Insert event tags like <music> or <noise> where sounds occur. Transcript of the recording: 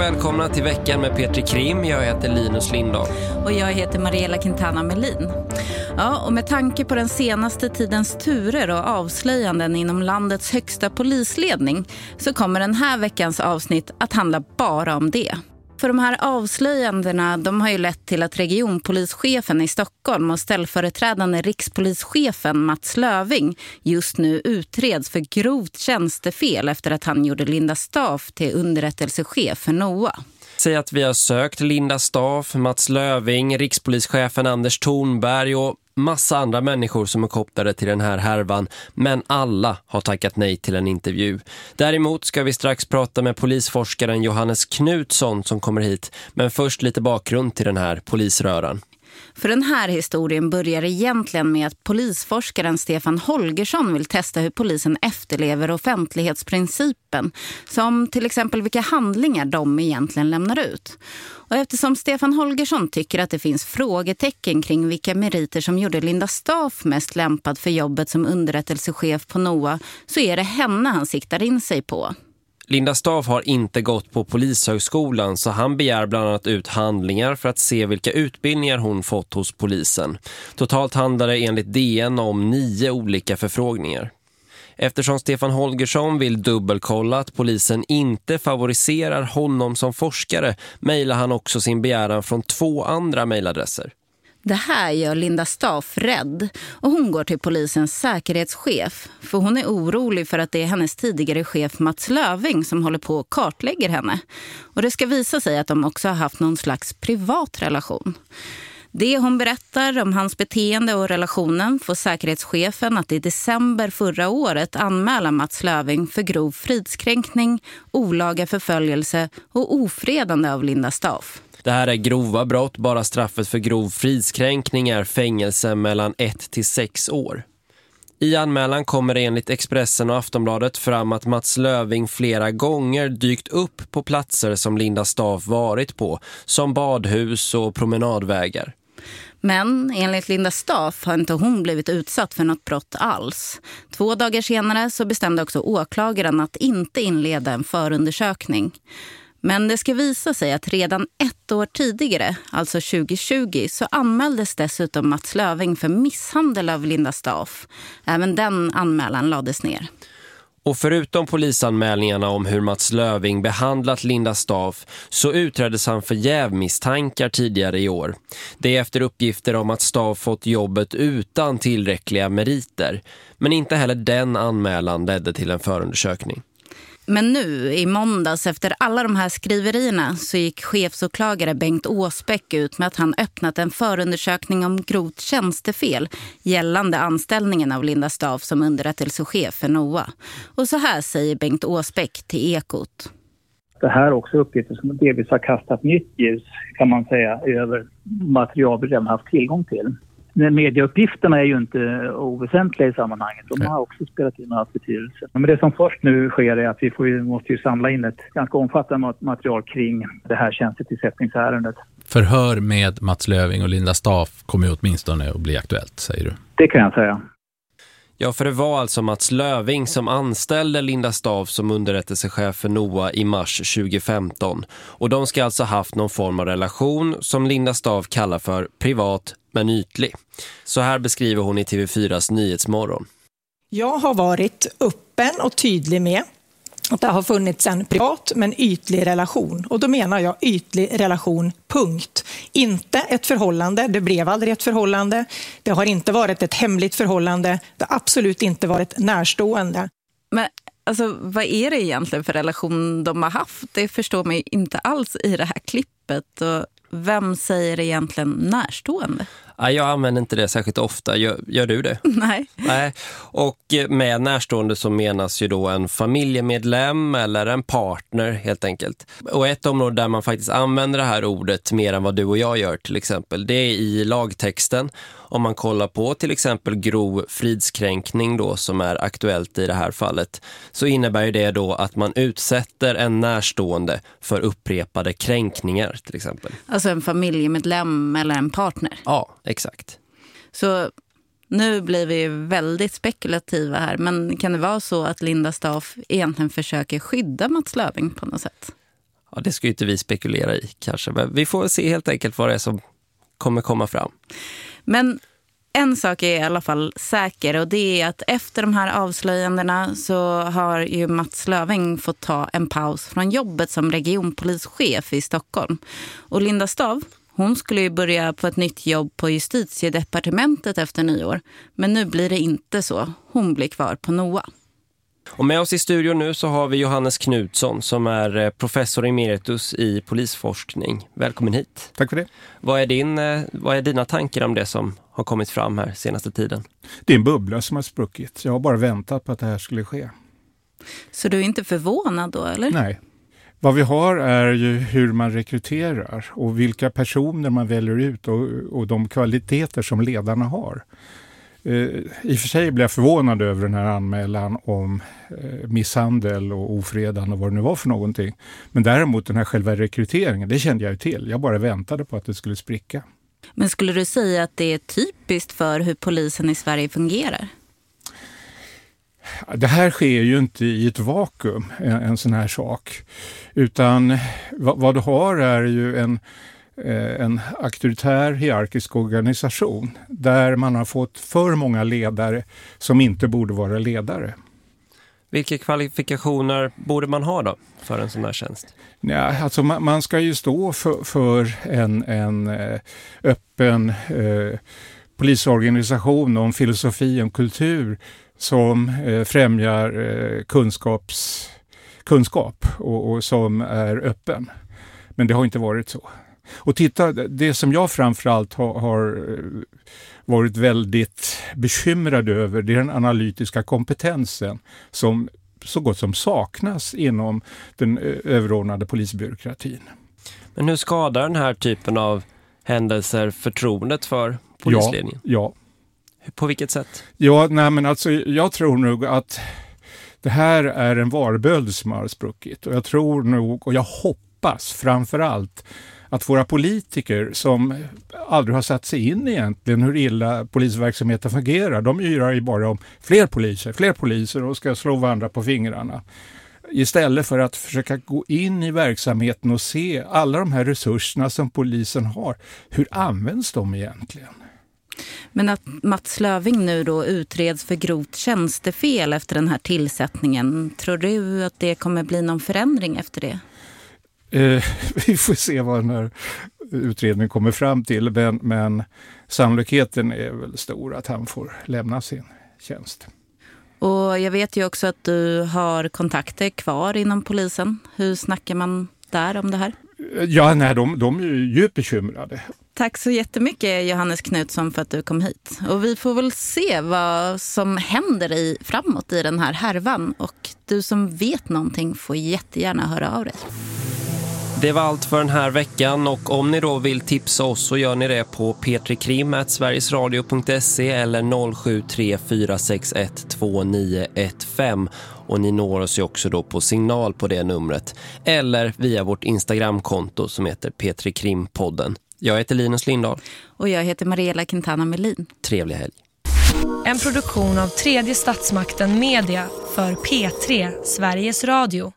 och välkomna till veckan med Petri Krim. Jag heter Linus Lindahl. Och jag heter Mariella Quintana Melin. Ja, och med tanke på den senaste tidens turer och avslöjanden inom landets högsta polisledning så kommer den här veckans avsnitt att handla bara om det. För de här avslöjandena de har ju lett till att regionpolischefen i Stockholm och ställföreträdande rikspolischefen Mats Löving just nu utreds för grovt tjänstefel efter att han gjorde Linda Staff till underrättelsechef för NOA. Säg att vi har sökt Linda Staff, Mats Löving, rikspolischefen Anders Thornberg och massa andra människor som är kopplade till den här härvan, men alla har tackat nej till en intervju. Däremot ska vi strax prata med polisforskaren Johannes Knutsson som kommer hit, men först lite bakgrund till den här polisröran. För den här historien börjar egentligen med att polisforskaren Stefan Holgersson vill testa hur polisen efterlever offentlighetsprincipen. Som till exempel vilka handlingar de egentligen lämnar ut. Och eftersom Stefan Holgersson tycker att det finns frågetecken kring vilka meriter som gjorde Linda Staff mest lämpad för jobbet som underrättelsechef på NOA så är det henne han siktar in sig på. Linda Stav har inte gått på polishögskolan så han begär bland annat ut handlingar för att se vilka utbildningar hon fått hos polisen. Totalt handlar det enligt DN om nio olika förfrågningar. Eftersom Stefan Holgersson vill dubbelkolla att polisen inte favoriserar honom som forskare mejlar han också sin begäran från två andra mejladresser. Det här gör Linda Staff rädd och hon går till polisens säkerhetschef. För hon är orolig för att det är hennes tidigare chef Mats Löving som håller på och kartlägger henne. Och det ska visa sig att de också har haft någon slags privat relation. Det hon berättar om hans beteende och relationen får säkerhetschefen att i december förra året anmäla Mats Löving för grov fridskränkning, olaga förföljelse och ofredande av Linda Staff. Det här är grova brott, bara straffet för grov fridskränkning är fängelse mellan 1 till 6 år. I anmälan kommer det enligt Expressen och Aftonbladet fram att Mats Löving flera gånger dykt upp på platser som Linda Staff varit på, som badhus och promenadvägar. Men enligt Linda Staff har inte hon blivit utsatt för något brott alls. Två dagar senare så bestämde också åklagaren att inte inleda en förundersökning. Men det ska visa sig att redan ett år tidigare, alltså 2020, så anmäldes dessutom Mats Löving för misshandel av Linda Staff. Även den anmälan lades ner. Och förutom polisanmälningarna om hur Mats Löving behandlat Linda Staff så utreddes han för jävmisstankar tidigare i år. Det är efter uppgifter om att Staff fått jobbet utan tillräckliga meriter. Men inte heller den anmälan ledde till en förundersökning. Men nu, i måndags, efter alla de här skriverierna så gick chefsåklagare Bengt Åsbäck ut med att han öppnat en förundersökning om grovt tjänstefel gällande anställningen av Linda Stav som underrättelsechef för NOA. Och så här säger Bengt Åsbäck till Ekot. Det här är också uppgifter som delvis har kastat nytt ljus kan man säga över material vi redan haft tillgång till medieuppgifterna är ju inte oväsentliga i sammanhanget. De har också spelat in och haft betydelse. Men det som först nu sker är att vi får ju, måste ju samla in ett ganska omfattande material kring det här tjänstetillsättningsärendet. Förhör med Mats Löving och Linda Staff kommer ju åtminstone att bli aktuellt, säger du? Det kan jag säga. Ja, för det var alltså Mats Löving som anställde Linda Stav som underrättelsechef för NOA i mars 2015. Och de ska alltså haft någon form av relation som Linda Stav kallar för privat men ytlig. Så här beskriver hon i TV4s Nyhetsmorgon. Jag har varit öppen och tydlig med att det har funnits en privat men ytlig relation. Och då menar jag ytlig relation, punkt. Inte ett förhållande, det blev aldrig ett förhållande. Det har inte varit ett hemligt förhållande. Det har absolut inte varit närstående. Men alltså, vad är det egentligen för relation de har haft? Det förstår man ju inte alls i det här klippet. Och vem säger egentligen närstående? Jag använder inte det särskilt ofta. Gör, gör, du det? <laughs> Nej. Nej. Och med närstående så menas ju då en familjemedlem eller en partner helt enkelt. Och ett område där man faktiskt använder det här ordet mer än vad du och jag gör till exempel, det är i lagtexten. Om man kollar på till exempel grov fridskränkning då som är aktuellt i det här fallet så innebär det då att man utsätter en närstående för upprepade kränkningar till exempel. Alltså en familjemedlem eller en partner? Ja, exakt. Så nu blir vi väldigt spekulativa här. Men kan det vara så att Linda Staff egentligen försöker skydda Mats Löving på något sätt? Ja, det ska ju inte vi spekulera i kanske, men vi får se helt enkelt vad det är som kommer komma fram. Men en sak är i alla fall säker och det är att efter de här avslöjandena så har ju Mats Löving fått ta en paus från jobbet som regionpolischef i Stockholm. Och Linda Stav, hon skulle ju börja på ett nytt jobb på justitiedepartementet efter nyår. Men nu blir det inte så. Hon blir kvar på NOA. Och med oss i studion nu så har vi Johannes Knutsson som är eh, professor emeritus i polisforskning. Välkommen hit. Tack för det. Vad är, din, eh, vad är dina tankar om det som har kommit fram här senaste tiden? Det är en bubbla som har spruckit. Jag har bara väntat på att det här skulle ske. Så du är inte förvånad då, eller? Nej. Vad vi har är ju hur man rekryterar och vilka personer man väljer ut och, och de kvaliteter som ledarna har. Eh, I och för sig blev jag förvånad över den här anmälan om eh, misshandel och ofredande och vad det nu var för någonting. Men däremot den här själva rekryteringen, det kände jag ju till. Jag bara väntade på att det skulle spricka. Men skulle du säga att det är typiskt för hur polisen i Sverige fungerar? Det här sker ju inte i ett vakuum, en, en sån här sak. Utan vad, vad du har är ju en eh, en auktoritär hierarkisk organisation där man har fått för många ledare som inte borde vara ledare. Vilka kvalifikationer borde man ha då för en sån här tjänst? Ja, alltså man, man ska ju stå för, för en, en eh, öppen eh, polisorganisation om en filosofi, en kultur som eh, främjar eh, kunskaps, kunskap och, och som är öppen. Men det har inte varit så. Och titta, det som jag framförallt har, har eh, varit väldigt bekymrad över, det är den analytiska kompetensen som så gott som saknas inom den eh, överordnade polisbyråkratin. Men hur skadar den här typen av händelser förtroendet för polisledningen? Ja. ja. På vilket sätt? Ja, nej men alltså jag tror nog att det här är en varböld som har spruckit och jag tror nog och jag hoppas framför allt att våra politiker som aldrig har satt sig in egentligen hur illa polisverksamheten fungerar, de yrar ju bara om fler poliser, fler poliser och ska slå varandra på fingrarna. Istället för att försöka gå in i verksamheten och se alla de här resurserna som polisen har. Hur används de egentligen? Men att Mats Löving nu då utreds för grovt tjänstefel efter den här tillsättningen. Tror du att det kommer bli någon förändring efter det? Eh, <laughs> vi får se vad den här utredningen kommer fram till, men, men sannolikheten är väl stor att han får lämna sin tjänst. Och jag vet ju också att du har kontakter kvar inom polisen. Hur snackar man där om det här? Ja, nej, de, de är djupt bekymrade. Tack så jättemycket Johannes Knutsson för att du kom hit. Och vi får väl se vad som händer i, framåt i den här härvan. Och du som vet någonting får jättegärna höra av dig. Det var allt för den här veckan och om ni då vill tipsa oss så gör ni det på p3krim.sverigesradio.se eller 0734612915 och ni når oss ju också då på signal på det numret eller via vårt Instagramkonto som heter P3 Krimpodden. Jag heter Linus Lindahl. Och jag heter Mariella Quintana Melin. Trevlig helg. En produktion av tredje statsmakten Media för P3 Sveriges Radio.